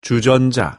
주전자.